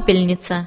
попельница